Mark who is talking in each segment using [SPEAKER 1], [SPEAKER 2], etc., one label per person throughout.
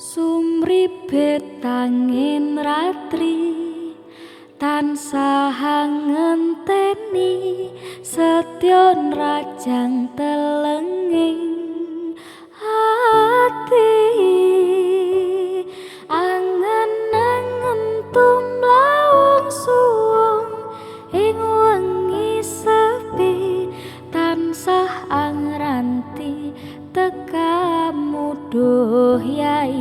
[SPEAKER 1] Sumribet tangin ratri tansah ngenteni setyon rajang telenging ati. Angen angen tumlawung suwung ing wengi sepi tansah angranti tekamu duh yai.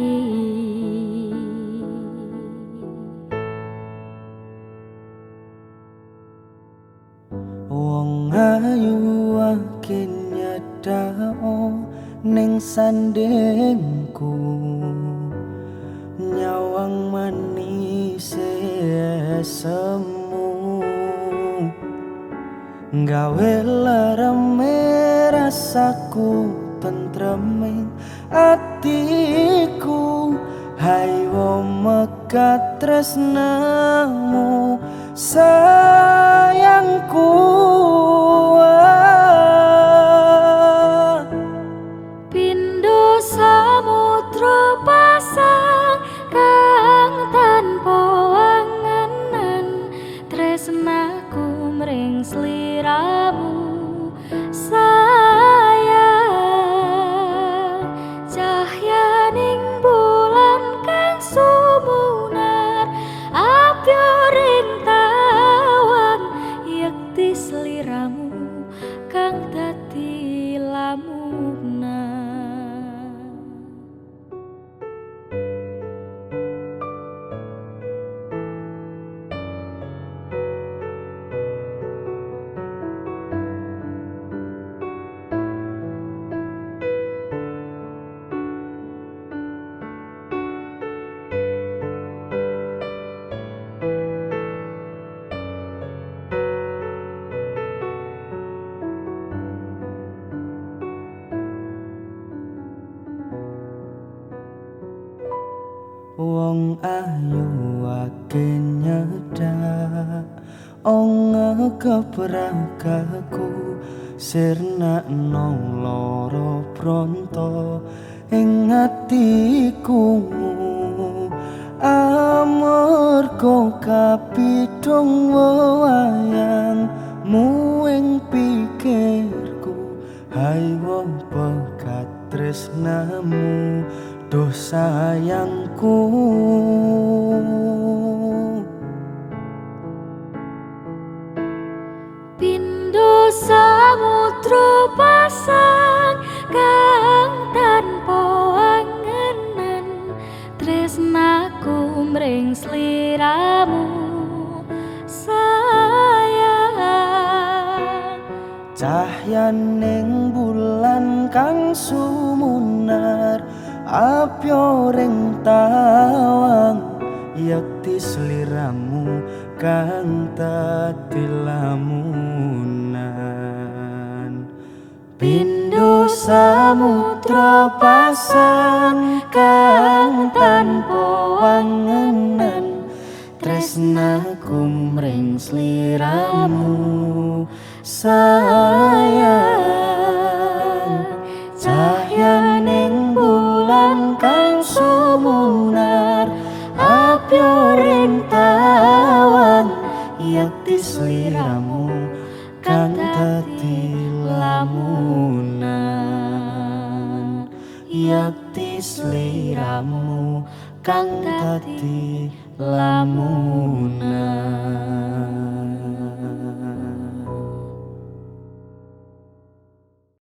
[SPEAKER 2] Wong ayu akeh nyedao ning sandengku. Nyawang manis semu gawe larame rasaku tentreming atiku. Hai wo mekat tresnamu sayangku wong ayu akeh nyedak ong kebrakaku sirna nong loro pronto ing atiku. Amarga kapidhong wayang muing pikirku hai wong pekat tresnamu Duh sayangku
[SPEAKER 1] Pindo samudra pasang kang tanpa wangenan. Tresnaku mring sliramu sayang.
[SPEAKER 2] Cahyaning bulan kang sumunar Apyo ring tawang Yakti sliramu kang dadi lamunan. Pindo samudra pasang kang tanpa wangenan Tresnaku mring sliramu sayang Apyo ring tawang Yakti sliramu kang dadi lamunan Yakti sliramu kang dadi lamunan